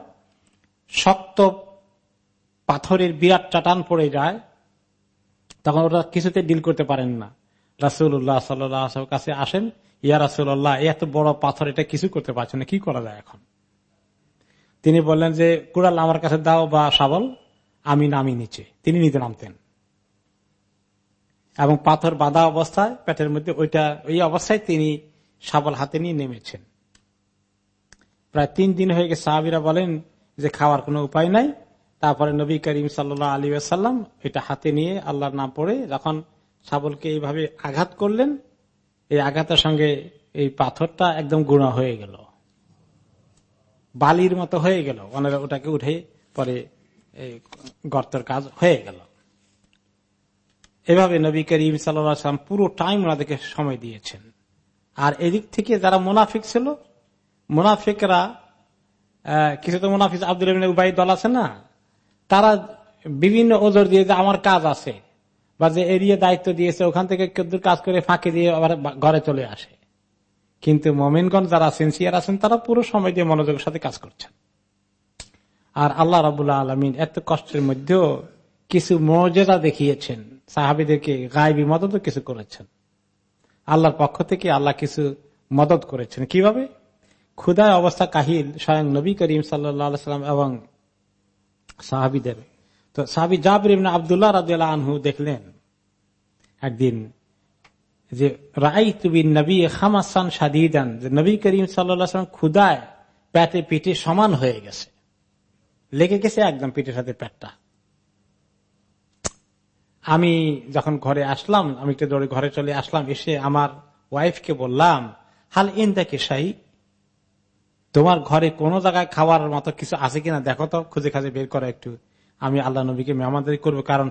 শক্ত পাথরের বিরাট চাটান পড়ে যায় তখন ওরা কিছুতে ডিল করতে পারেন না। রাসুল্লাহ সাল্লাহ কাছে আসেন, ইয়া রাসুল্লাহ এত বড় পাথর, এটা কিছু করতে পারছে না, কি করা যায় এখন? তিনি বললেন যে, কুড়াল আমার কাছে দাও বা শাবল, আমি নামি নিচে। তিনি নিতে নামতেন। এবং পাথর বাঁধা অবস্থায়, পেটের মধ্যে ওইটা, ওই অবস্থায় তিনি শাবল হাতে নিয়ে নেমেছেন। প্রায় তিন দিন হয়ে গেছে, সাহাবিরা বলেন যে, খাওয়ার কোনো উপায় নাই। তারপরে নবী করিম সাল্লা আলী আসাল্লাম এটা হাতে নিয়ে আল্লাহর নাম পড়ে যখন শাবলকে এইভাবে আঘাত করলেন, এই আঘাতের সঙ্গে এই পাথরটা একদম গুণা হয়ে গেল। বালির মতো হয়ে গেল। ওনারা ওটাকে উঠে পরে গর্তের কাজ হয়ে গেল। এভাবে নবী করিম সাল্লাম পুরো টাইম ওনাদেরকে সময় দিয়েছেন। আর এদিক থেকে যারা মুনাফিক ছিল, মুনাফিকরা কিছু তো মুনাফিক আব্দুল উবাই দল আছে না? তারা বিভিন্ন ওজোর দিয়ে যে আমার কাজ আছে বা যে এরিয়া দায়িত্ব দিয়েছে, ওখান থেকে কেউ কাজ করে ফাঁকি দিয়ে আবার ঘরে চলে আসে। কিন্তু মোমেনগঞ্জ যারা সিনসিয়ার আছেন, তারা পুরো সময় দিয়ে মনোযোগের সাথে কাজ করছেন। আর আল্লাহ রাবুল্লাহ আলমিন এত কষ্টের মধ্যেও কিছু মর্যাদা দেখিয়েছেন। সাহাবিদেরকে গায়েবী মদত কিছু করেছেন। আল্লাহর পক্ষ থেকে আল্লাহ কিছু মদত করেছেন। কীভাবে? ক্ষুদায় অবস্থা কাহিল স্বয়ং নবী করিম সাল্লাম এবং সাহাবিদের তো সাহাবি জাবির আবদুল্লাহ রাজু আনহু দেখলেন একদিন যে রাই তুবি নবী খামাসান সাদিদান যে নবী করিম সাল্লাম ক্ষুদায় প্যাটে পিঠে সমান হয়ে গেছে। লেগে গেছে একদম পিঠের সাথে প্যাটটা আমি যখন ঘরে আসলাম, আমি একটু দৌড়ে ঘরে চলে আসলাম, এসে আমার ওয়াইফকে বললাম, হাল ইন দেখে শাহী? তোমার ঘরে কোন জায়গায় খাওয়ার মতো কিছু আছে কিনা দেখো তো, খুঁজে খাজে বের করো একটু। আমি আল্লাহ নবীকে মেহমানদারি করব, কারণ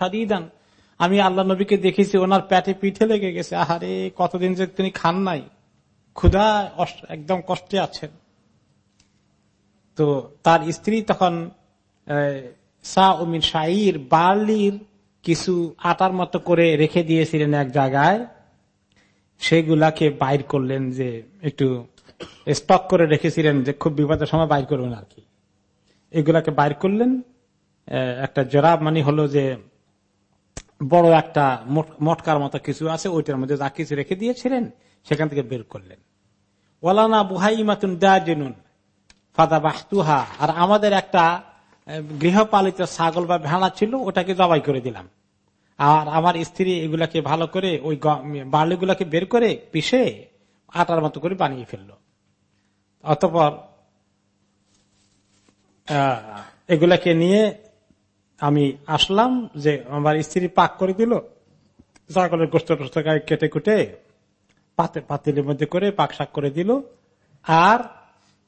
সাদিদান আমি আল্লাহ নবীকে দেখেছি, ওনার প্যাটে পিঠে লেগে গেছে। আহারে, কতদিন যে তিনি খান নাই। ক্ষুধা একদম কষ্টে আছেন। তো তার স্ত্রী তখন সাউমিন শাহির বার্লির কিছু আটার মতো করে রেখে দিয়েছিলেন এক জায়গায়। সেগুলাকে বাইর করলেন যে একটু স্টক করে রেখেছিলেন যে খুব বিপদের সময় বাইর করবেন আর কি। এগুলাকে বাইর করলেন। একটা জরাব মানে হলো যে বড় একটা মটকার মতো কিছু আছে, ওইটার মধ্যে যা কিছু রেখে দিয়েছিলেন সেখান থেকে বের করলেন। ওলানা বুহাই মাতুন দেনুন ফাদা বাহতুহা আর আমাদের একটা গৃহপালিত ছাগল বা ভেড়া ছিল, ওটাকে জবাই করে দিলাম। আর আমার স্ত্রী এগুলাকে ভালো করে ওই বার্লিগুলাকে বের করে পিষে আটার মতো করে বানিয়ে ফেলল। অতপর এগুলাকে নিয়ে আমি আসলাম যে আমার স্ত্রী পাক করে দিল। ছাগলের গোস্ত টোস্ত কেটে কুটে পাতে পাতিলের মধ্যে করে পাক শাক করে দিল। আর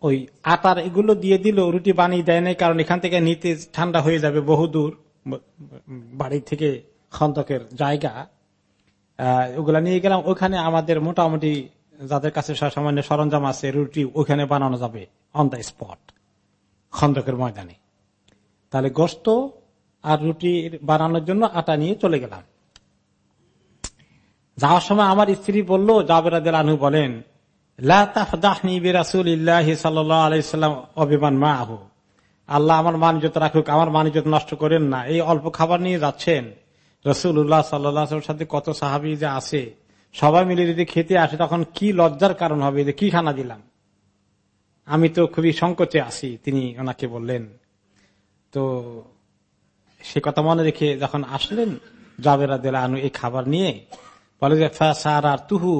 ওই আটার এগুলো দিয়ে দিল, রুটি বানিয়ে দেয় নাই, কারণ এখান থেকে নিতে ঠান্ডা হয়ে যাবে বহুদূর, বাড়ি থেকে খন্দকের জায়গা। ওগুলা নিয়ে গেলাম, ওখানে আমাদের মোটামুটি যাদের কাছে সামান্য সরঞ্জাম আছে, রুটি ওখানে বানানো যাবে অন দ্য স্পট খন্দকের ময়দানে। তাহলে গোস্ত আর রুটি বানানোর জন্য আটা নিয়ে চলে গেলাম। যাওয়ার সময় আমার স্ত্রী বলল জাবেরাদ আনহু বলেন অভিমান মা আহ আল্লাহ আমার মানিজত রাখুক, আমার মানিজত নষ্ট করেন না। এই অল্প খাবার নিয়ে যাচ্ছেন। রসুল্লাহ সাল্লামের সাথে কত সাহাবি যে আছে সবাই মিলে যদি খেতে আসে, তখন কি লজ্জার কারণ হবে? যে কি খানা দিলাম? আমি তো খুবই সংকটে আছি, তিনি ওনাকে বললেন। তো সে কথা মনে রেখে যখন আসলেন, জাবেরা দিলা আনু এই খাবার নিয়ে, বলে যে ফাসার আর তুহু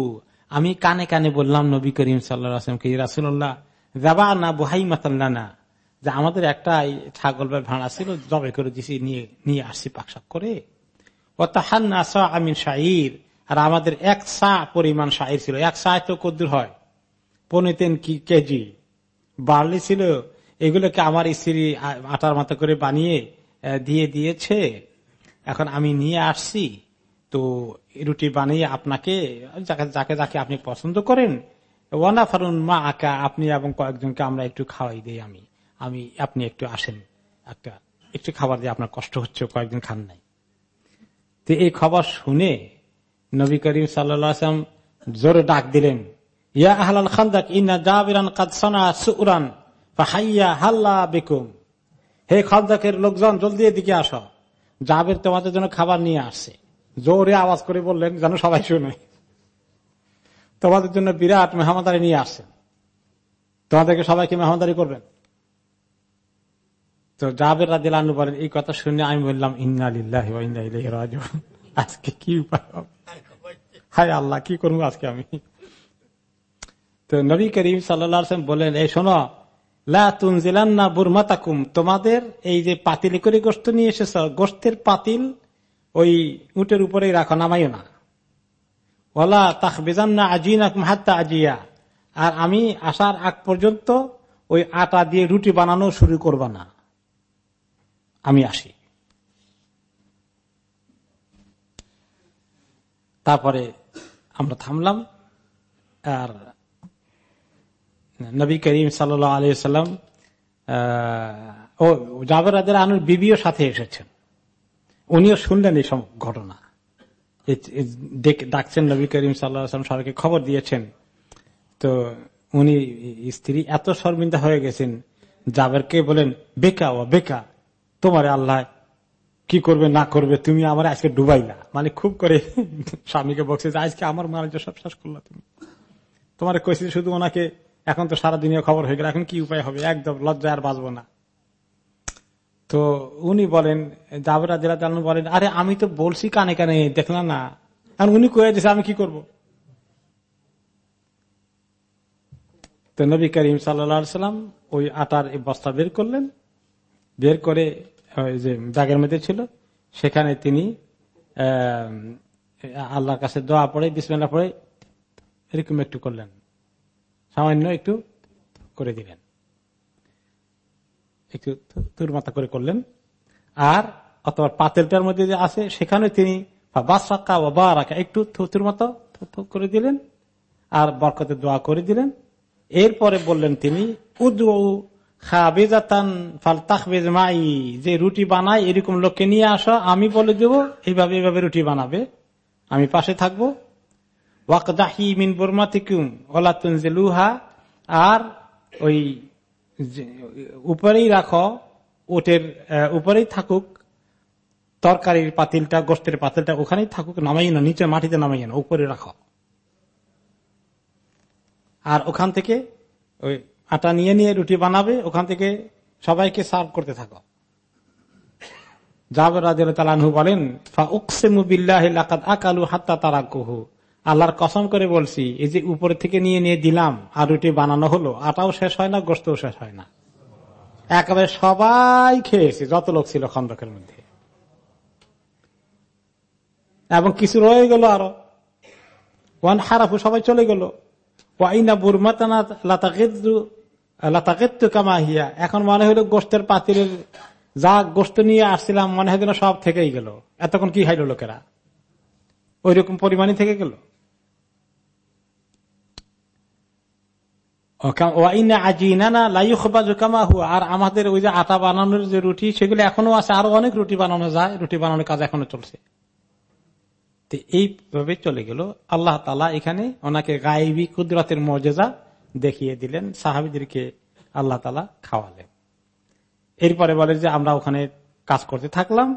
আমি কানে কানে বললাম, নবী করিম সাল্লামকে রাসুল্লাহ যাবা না বুহাই মাতাল্লা না যে আমাদের একটা ছাগল বা ভাড়া ছিল, জবে করে দিছি, নিয়ে নিয়ে আসছি পাকশাক করে। আমিন শাহির আর আমাদের এক সা পরিমাণ শাহির ছিল। এক সা তো কদ্দুর হয়? পনেরো তিন কি কেজি। বার্লি ছিল। এগুলোকে আমার স্ত্রী আটার মতো করে বানিয়ে দিয়ে দিয়েছে। এখন আমি নিয়ে আসছি। তো রুটি বানিয়ে আপনাকে, যাকে যাকে আপনি পছন্দ করেন ওয়ানা ফারুন মা আকা আপনি এবং কয়েকজনকে আমরা একটু খাওয়াই দিই আমি। আমি আপনি একটু আসেন। একটা একটু খাবার দিয়ে আপনার কষ্ট হচ্ছে কয়েকদিন খান নাই। তো এই খবর শুনে নবী করিম সাল্লাম জোরে ডাক দিলেন, ইয়া আহলাল খান্দাক ইন্না জাবিরান কাদসানা সুরান হাইয়া হাল্লা বেকুম। হে খালদাকের লোকজন, জলদি এদিকে আসো। জাবের তোমাদের জন্য খাবার নিয়ে আসছে। জোরে আওয়াজ করে বললেন, যেন সবাই শুনে, তোমাদের জন্য বিরাট মেহমাদারি নিয়ে আসছেন তোমাদেরকে সবাইকে মেহমাদারি করবেন? তো জাবের রাজিল আনু বলেন, এই কথা শুনে আমি বললাম ইন্নালিল্লাহ আজকে কি উপায়? হায় আল্লাহ, কি করব আজকে আমি? তো নবী করিম সাল্লাম বলেন, এই শোনো লাতুনজিলান্না বুরমাতাকুম। তোমাদের এই যে পাতিল করে গোস্ত নিয়ে এসেছ গোস্তের পাতিল ওই উটের উপরেই রাখো, নামাইও না। ওলা তাক বেজান্না আজিনা হাত্তা আজিয়া। আর আমি আসার আগ পর্যন্ত ওই আটা দিয়ে রুটি বানানো শুরু করবা না। আমি আসি। তারপরে আমরা থামলাম আর নবী করিম সাল্লাম ও জাবের আনুর বিবিও সাথে এসেছেন। উনিও শুনলেন এই সব ঘটনা। ডাকছেন নবী করিম সাল্লাম সবাইকে খবর দিয়েছেন। তো উনি, স্ত্রী এত শর্মিন্দা হয়ে গেছেন, জাবেরকে বলেন, বেকা ও বেকা। তোমার আল্লাহ কি করবে, না করবে, তুমি আমার আজকে ডুবাইলা। মানে খুব করে স্বামীকে বলছে যে, আজকে আমার মারা সব শেষ করলা তুমি। তোমার কইছি শুধু ওনাকে, এখন তো সারা দিনের খবর হয়ে গেল, এখন কি উপায় হবে? একদম লজ্জায় আর বাঁচবো না। তো উনি বলেন, জাবেরা জেলা বলেন, আরে আমি তো বলছি কানে কানে দেখলাম না। আর উনি কয়ে দিয়েছে আমি কি করব? তো নবী করিম সাল্লাম ওই আটার বস্তা বের করলেন বের করে যে ব্যাগের মধ্যে ছিল, সেখানে তিনি আল্লাহর কাছে দোয়া পড়ে বিসমেলা পড়ে, এরকম একটু করলেন। সামান্য একটু করে দিলেন। একটু তুর মাথা করে করলেন। আর, অথবা পাতেলটার মধ্যে যে আছে, সেখানে তিনি বাস রাখা বা রাখা একটু থুতুর মতো করে দিলেন। আর বরকতে দোয়া করে দিলেন। এরপরে বললেন তিনি মাই যে রুটি বানায় এরকম লোককে নিয়ে আসো, আমি বলে দেব, এইভাবে এইভাবে রুটি বানাবে। আমি পাশে থাকব। মিন বর্মাতিকুম ওলাতুনজেলুহা আর ওই উপরেই রাখো, ওটের উপরেই থাকুক, তরকারির পাতিলটা, গোষ্ঠের পাতিলটা ওখানেই থাকুক, নামাই না, নিচে মাটিতে নামাই না, উপরে রাখো। আর ওখান থেকে ওই আটা নিয়ে নিয়ে রুটি বানাবে, ওখান থেকে সবাইকে সার্ভ করতে থাকো। জাবের তারা আল্লাহর কসম করে বলছি, এই যে উপরে থেকে নিয়ে নিয়ে দিলাম, আর রুটি বানানো হলো, আটাও শেষ হয় না গোস্তও শেষ হয় না। একেবারে সবাই খেয়েছে, যত লোক ছিল খন্দকের মধ্যে। এবং কিছু রয়ে গেল আরও। ওয়ান হারাফু সবাই চলে গেল। ওয়াইনা বুরমাতানা কামাহিয়া এখন মনে হলো গোষ্ঠের পাতিলের যা গোষ্ঠ নিয়ে আসছিলাম, মনে হয় যেন সব থেকেই গেল। এতক্ষণ কি হাইল লোকেরা? ওই রকম পরিমাণই থেকে গেল? আর আমাদের ওই যে আটা বানানোর যে রুটি, সেগুলো এখনও আছে। আরও অনেক রুটি বানানো যায়। রুটি বানানোর কাজ এখনও চলছে। এইভাবে চলে গেল। আল্লাহ তালা এখানে ওনাকে গায়েবী কুদরতের মর্যাদা দেখিয়ে দিলেন, সাহাবিদেরকে আল্লাহ তালা খাওয়ালেন। এরপরে বলে যে, আমরা ওখানে কাজ করতে থাকলাম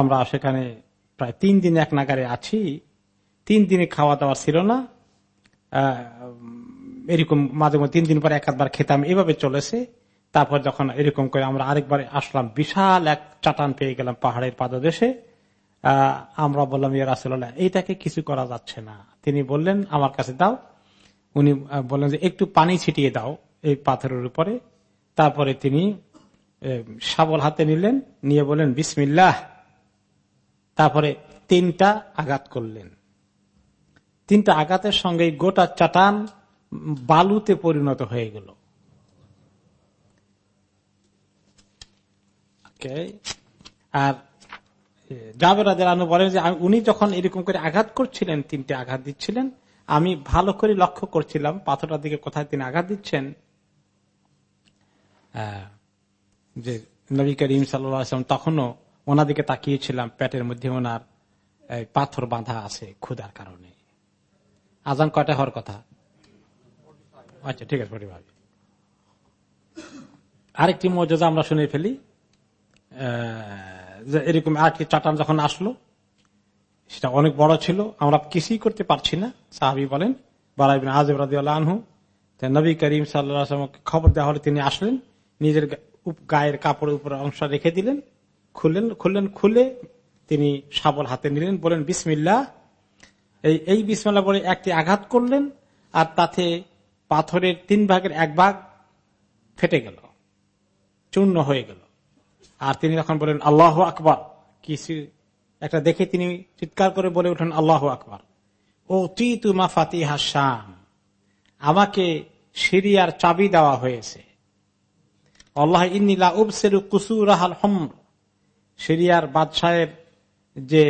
আমরা সেখানে প্রায় তিন দিন এক নাগারে আছি, তিন দিনে খাওয়া দাওয়া ছিল না এরকম মাঝে মাঝে তিন দিন পরে একবার খেতাম, এভাবে চলেছে। তারপর যখন এরকম করে আমরা আরেকবার আসলাম, বিশাল এক চাটান পেয়ে গেলাম পাহাড়ের পাদদেশে আমরা বললাম, ইয়া রাসুল্লাহ এইটাকে কিছু করা যাচ্ছে না। তিনি বললেন, আমার কাছে দাও। উনি বললেন যে একটু পানি ছিটিয়ে দাও এই পাথরের উপরে। তারপরে তিনি শাবল হাতে নিলেন, নিয়ে বলেন বিসমিল্লাহ। তারপরে তিনটা আঘাত করলেন। তিনটা আঘাতের সঙ্গে গোটা চাটান বালুতে পরিণত হয়ে গেল? আর জাবেরাদের আনু বলেন যে উনি যখন এরকম করে আঘাত করছিলেন, তিনটে আঘাত দিচ্ছিলেন আমি ভালো করে লক্ষ্য করছিলাম পাথরটার দিকে কোথায় তিনি আঘাত দিচ্ছেন। যে নবী করিম সাল্লাম তখনও ওনাদিকে তাকিয়েছিলাম, পেটের মধ্যে ওনার পাথর বাঁধা আছে ক্ষুধার কারণে। আজান কয়টা হওয়ার কথা? আচ্ছা ঠিক আছে, পরিবার। আরেকটি মর্যাদা আমরা শুনে ফেলি। যে এরকম আরেকটি চাটান যখন আসলো সেটা অনেক বড় ছিল। আমরা কিছুই করতে পারছি না, সাহাবি বলেন। বারাইবিন আজব রাজি আনহু নবী করিম সাল্লামকে খবর দেওয়া হলে তিনি আসলেন, নিজের গায়ের কাপড়ের উপর অংশ রেখে দিলেন, খুললেন খুললেন, খুলে তিনি শাবল হাতে নিলেন, বলেন বিসমিল্লা এই এই বিসমিল্লা বলে একটি আঘাত করলেন, আর তাতে পাথরের তিন ভাগের এক ভাগ ফেটে গেল, চূর্ণ হয়ে গেল। আর তিনি তখন বলেন, আল্লাহ আকবর। কিছু একটা দেখে তিনি চিৎকার করে বলে উঠেন, আল্লাহ আকবর। ও তুই তুমা ফাতিহা শাম। আমাকে সিরিয়ার চাবি দেওয়া হয়েছে। আল্লাহ ইন্নিলা উবসেরু কুসুর সিরিয়ার বাদশাহের যে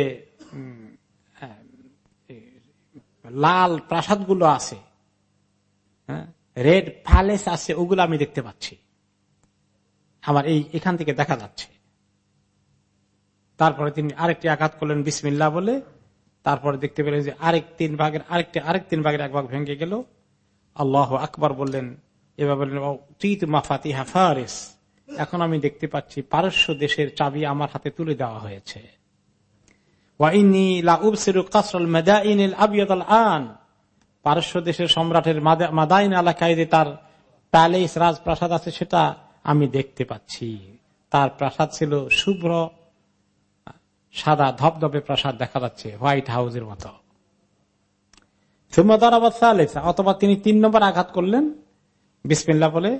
লাল প্রাসাদগুলো আছে রেড প্যালেস আছে, ওগুলো আমি দেখতে পাচ্ছি। আমার এই এখান থেকে দেখা যাচ্ছে। তারপরে তিনি আরেকটি আঘাত করলেন বিসমিল্লা বলে। তারপরে দেখতে পেলেন যে আরেক তিন ভাগের, আরেকটি, আরেক তিন ভাগের এক ভাগ ভেঙে গেল। আল্লাহ আকবর বললেন এবার বললেন তিত মাফাতি হাফারেস এখন আমি দেখতে পাচ্ছি পারস্য দেশের চাবি আমার হাতে তুলে দেওয়া হয়েছে। পারস্য দেশের সম্রাটের মাদা- মাদাইন তার রাজপ্রাসাদ আছে, সেটা আমি দেখতে পাচ্ছি। তার প্রাসাদ ছিল শুভ্র সাদা ধবধবে প্রাসাদ দেখা যাচ্ছে, হোয়াইট হাউসের মতো। অথবা তিনি তিন নম্বর আঘাত করলেন। বিসমিল্লা বলে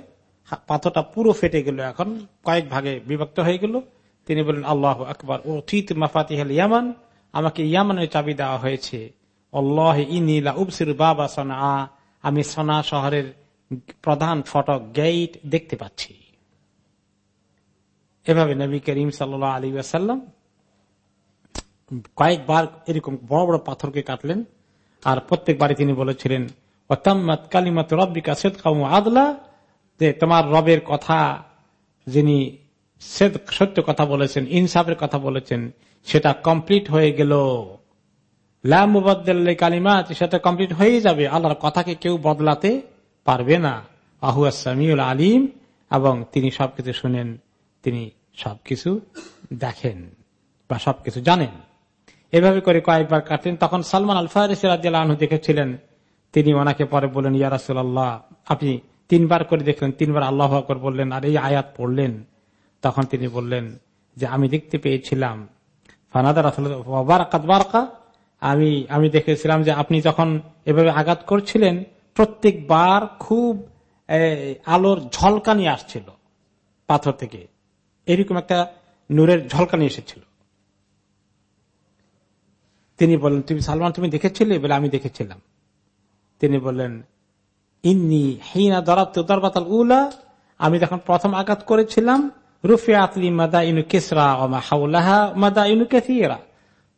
পাথরটা পুরো ফেটে গেল এখন, কয়েক ভাগে বিভক্ত হয়ে গেল। তিনি বললেন, আল্লাহ আকবর ও থিত মাফাতি ইয়ামান, আমাকে ইয়ামানের চাবি দেওয়া হয়েছে। আল্লাহ ইনিলা উবসির বাবা সনা আমি সোনা শহরের প্রধান ফটক গেট দেখতে পাচ্ছি। এভাবে নবী করিম সাল্লা আলী আসাল্লাম কয়েকবার এরকম বড় বড় পাথরকে কাটলেন, আর প্রত্যেকবারই তিনি বলেছিলেন কামু আদলা যে তোমার রবের কথা যিনি সত্য কথা বলেছেন, ইনসাফের কথা বলেছেন, সেটা কমপ্লিট হয়ে গেল। কালিমাত, সেটা কমপ্লিট হয়ে যাবে, আল্লাহর কথাকে কেউ বদলাতে পারবে না। আহু সামিউল আলিম, এবং তিনি সবকিছু শুনেন, তিনি সবকিছু দেখেন, বা সবকিছু জানেন। এভাবে করে কয়েকবার কাটলেন। তখন সালমান আল ফারিস রাজু দেখেছিলেন, তিনি ওনাকে পরে বললেন ইয়ারাসুল্লাহ আপনি তিনবার করে দেখলেন, তিনবার আল্লাহ আকবর বললেন, আর এই আয়াত পড়লেন? তখন তিনি বললেন যে, আমি দেখতে পেয়েছিলাম। ফানাদা রাসুল্লাহ আমি আমি দেখেছিলাম যে আপনি যখন এভাবে আঘাত করছিলেন, প্রত্যেকবার খুব আলোর ঝলকানি আসছিল পাথর থেকে। এরকম একটা নূরের ঝলকানি এসেছিল। তিনি বললেন, তুমি সালমান, তুমি দেখেছিলে? বলে, আমি দেখেছিলাম। তিনি বললেন, ইন্নি হিনা দরাত দরবাতাল উলা আমি যখন প্রথম আঘাত করেছিলাম রুফে আতলি মাদা কেসরা হাউলাহা মাদা ইনু কেথিরা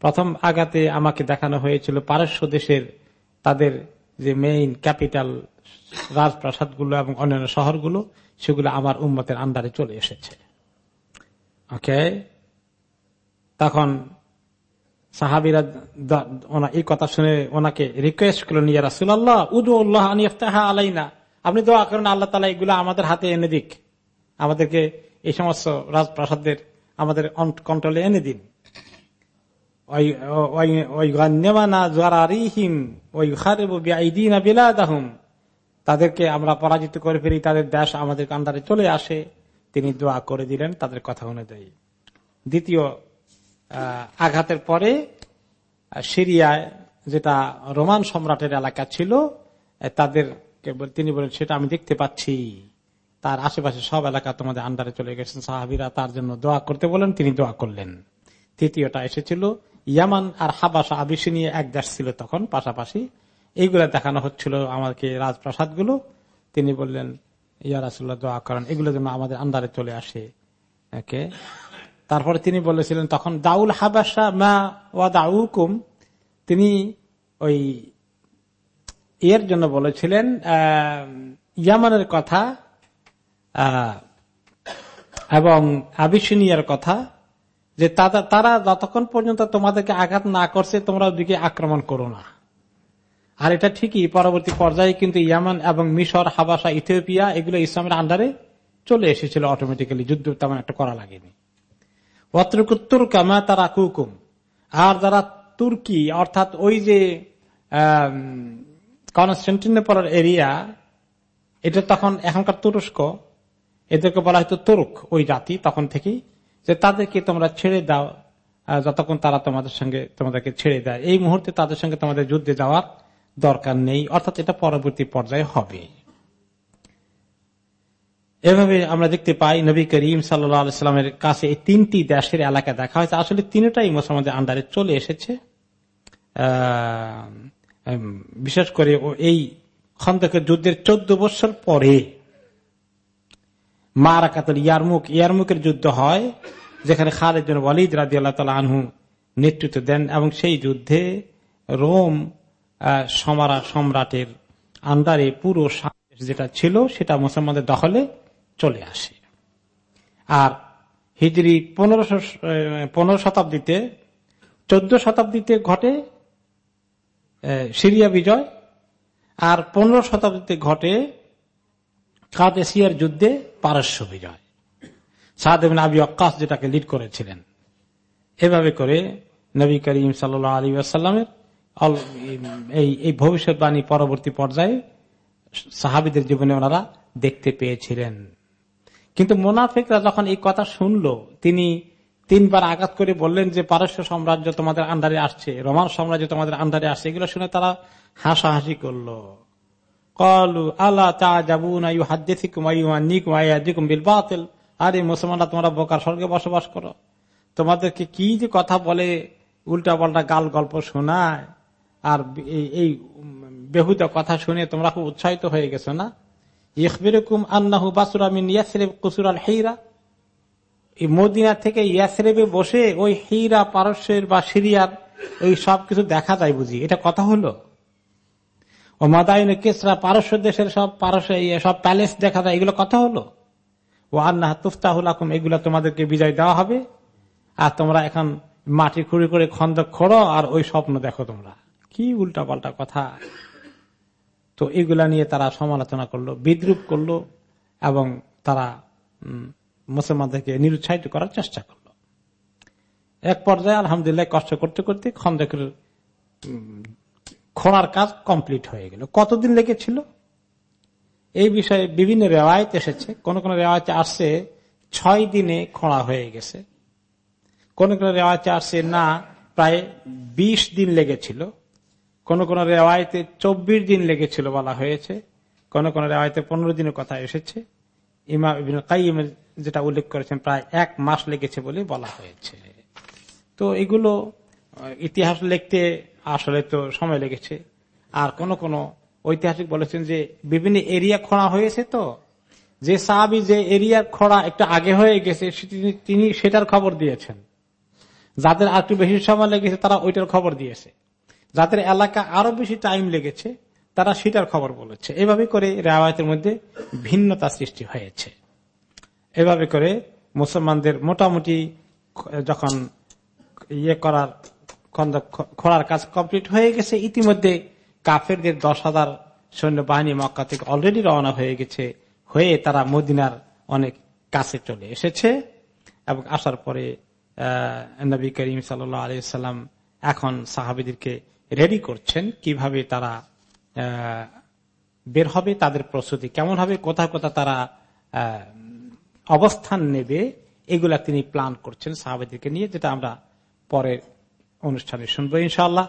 প্রথম আঘাতে আমাকে দেখানো হয়েছিল পারস্য দেশের তাদের যে মেইন ক্যাপিটাল রাজপ্রাসাদগুলো এবং অন্যান্য শহরগুলো, সেগুলো আমার উম্মতের আন্ডারে চলে এসেছে। ওকে তখন সাহাবিরা এই কথা শুনে ওনাকে রিকোয়েস্ট করলেন ইয়া রাসুল্লাহ উদু আল্লাহ আলাইনা। আপনি দোয়া করেন, আল্লাহ তালা এগুলো আমাদের হাতে এনে দিক। আমাদেরকে এই সমস্ত রাজপ্রাসাদের আমাদের কন্ট্রোলে এনে দিন। তাদেরকে আমরা পরাজিত করে ফেলি, তাদের দেশ আমাদের কান্দারে চলে আসে। তিনি দোয়া করে দিলেন, তাদের কথা অনুযায়ী। দ্বিতীয় আঘাতের পরে সিরিয়ায় যেটা রোমান সম্রাটের এলাকা ছিল তাদের তিনি বলেন, সেটা আমি দেখতে পাচ্ছি। তার আশেপাশে সব এলাকা তোমাদের আন্ডারে চলে গেছেন সাহাবিরা তার জন্য দোয়া করতে বলেন, তিনি দোয়া করলেন। তৃতীয়টা এসেছিল, ইয়ামান আর হাবাসা আবিসি নিয়ে এক দেশ ছিল তখন পাশাপাশি। এইগুলা দেখানো হচ্ছিল আমাকে রাজপ্রাসাদগুলো তিনি বললেন ইয়ারাসুল্লাহ দোয়া করেন। এগুলো যেন আমাদের আন্ডারে চলে আসে। তারপরে তিনি বলেছিলেন, তখন দাউল হাবাসা মা ওয়া দাউকুম, তিনি ওই এর জন্য বলেছিলেন ইয়ামানের কথা এবং আবিসিনিয়ার কথা, যে তারা যতক্ষণ পর্যন্ত তোমাদেরকে আঘাত না করছে, তোমরা ওদিকে আক্রমণ করো না। আর এটা ঠিকই, পরবর্তী পর্যায়ে কিন্তু ইয়ামান এবং মিশর, হাবাসা, ইথিওপিয়া, এগুলো ইসলামের আন্ডারে চলে এসেছিল অটোমেটিক্যালি যুদ্ধ তেমন একটা করা লাগেনি। অত্রকুত্তর কামা তারা কুকুম আর যারা তুর্কি, অর্থাৎ ওই যে কনস্টেন্টিনোপলের এরিয়া, এটা তখন এখনকার তুরস্ক, এদেরকে বলা হয়তো তুর্ক ওই জাতি তখন থেকেই, যে তাদেরকে তোমরা ছেড়ে দাও যতক্ষণ তারা তোমাদের সঙ্গে, তোমাদেরকে ছেড়ে দেয়। এই মুহূর্তে তাদের সঙ্গে তোমাদের যুদ্ধে যাওয়ার দরকার নেই, অর্থাৎ এটা পরবর্তী পর্যায়ে হবে। এভাবে আমরা দেখতে পাই নবী করিম সাল্লামের কাছে এই তিনটি দেশের এলাকা দেখা হয়েছে। আসলে তিনটাই মুসলমানদের আন্ডারে চলে এসেছে। বিশেষ করে এই খন্দকের যুদ্ধের চোদ্দ বছর পরে মারাকাতুল ইয়ারমুক, ইয়ারমুকের যুদ্ধ হয়, যেখানে খালেদ ওয়ালিদ রাজি আল্লাহ তালা আনহু নেতৃত্ব দেন এবং সেই যুদ্ধে রোম সমারা সম্রাটের আন্ডারে পুরো যেটা ছিল সেটা মুসলমানদের দখলে চলে আসে। আর হিজড়ি পনেরোশো পনেরো শতাব্দীতে, চোদ্দ শতাব্দীতে ঘটে সিরিয়া বিজয়, আর পনেরো শতাব্দীতে ঘটে কাদেশিয়ার যুদ্ধে পারস্য বিজয়। সাদেবিন আবি অক্কাস যেটাকে লিড করেছিলেন, এভাবে করে নবী করিম সাল আলী আসাল্লামের এই ভবিষ্যৎবাণী পরবর্তী পর্যায়ে সাহাবিদের জীবনে ওনারা দেখতে পেয়েছিলেন। কিন্তু মোনাফিকরা যখন এই কথা শুনল, তিনি তিনবার আঘাত করে বললেন যে, পারস্য সাম্রাজ্য তোমাদের আন্ডারে আসছে, রোমান সাম্রাজ্য তোমাদের আন্ডারে আসছে, এগুলো শুনে তারা হাসাহাসি করল। কলু আল্লাহ চা যাবু বাতিল আরে, মুসলমানরা, তোমরা বোকার স্বর্গে বসবাস করো। তোমাদেরকে কি যে কথা বলে উল্টা পাল্টা গাল গল্প শোনায়। আর এই বেহুদা কথা শুনে তোমরা খুব উৎসাহিত হয়ে গেছো না? মদিনা থেকে ইয়াসরেবে বসে ওই হেইরা পারস্যের বা সিরিয়ার ওই সবকিছু দেখা যায় বুঝি। এটা কথা হলো? ও কেসরা, পারস্য দেশের সব পারস্য সব প্যালেস দেখা যায়, এগুলো কথা হলো? ও আন্না তুফতাহুল এগুলো তোমাদেরকে বিজয় দেওয়া হবে। আর তোমরা এখন মাটি খুঁড়ি করে খন্দ খোড়ো, আর ওই স্বপ্ন দেখো তোমরা। কি উল্টা পাল্টা কথা। তো এগুলা নিয়ে তারা সমালোচনা করল, বিদ্রুপ করল এবং তারা মুসলমানদেরকে নিরুৎসাহিত করার চেষ্টা করল। এক পর্যায়ে আলহামদুলিল্লাহ কষ্ট করতে করতে খন্দকের খোঁড়ার কাজ কমপ্লিট হয়ে গেল। কতদিন লেগেছিল? এই বিষয়ে বিভিন্ন রেওয়ায়ত এসেছে। কোন কোন রেওয়ায়তে আসছে, ছয় দিনে খোঁড়া হয়ে গেছে। কোন কোন রেওয়ায়তে আসছে না, প্রায় বিশ দিন লেগেছিল। কোন কোন রেওয়ায়তে চব্বিশ দিন লেগেছিল বলা হয়েছে। কোন কোন রেওয়ায়তে পনেরো দিনের কথা এসেছে। ইমা কাইম যেটা উল্লেখ করেছেন, প্রায় এক মাস লেগেছে বলে বলা হয়েছে। তো এগুলো ইতিহাস লিখতে আসলে তো সময় লেগেছে। আর কোন কোন ঐতিহাসিক বলেছেন যে, বিভিন্ন এরিয়া খোঁড়া হয়েছে তো। যে সাহাবি যে এরিয়ার খোঁড়া একটু আগে হয়ে গেছে তিনি সেটার খবর দিয়েছেন। যাদের আর একটু বেশি সময় লেগেছে, তারা ওইটার খবর দিয়েছে। যাদের এলাকা আরও বেশি টাইম লেগেছে, তারা সেটার খবর বলেছে। এভাবে করে রেওয়ায়তের মধ্যে ভিন্নতা সৃষ্টি হয়েছে। এভাবে করে মুসলমানদের মোটামুটি যখন ইয়ে করার খোলার কাজ কমপ্লিট হয়ে গেছে, ইতিমধ্যে কাফেরদের দশ হাজার সৈন্য বাহিনী মক্কা থেকে অলরেডি রওনা হয়ে গেছে, হয়ে তারা মদিনার অনেক কাছে চলে এসেছে এবং আসার পরে নবী করিম সাল্লাম এখন সাহাবিদেরকে রেডি করছেন কীভাবে তারা বের হবে, তাদের প্রস্তুতি কেমন হবে কোথা কোথা তারা অবস্থান নেবে, এগুলা তিনি প্ল্যান করছেন সাহাবিদেরকে নিয়ে, যেটা আমরা পরের অনুষ্ঠানে শুনব ইনশাআল্লাহ।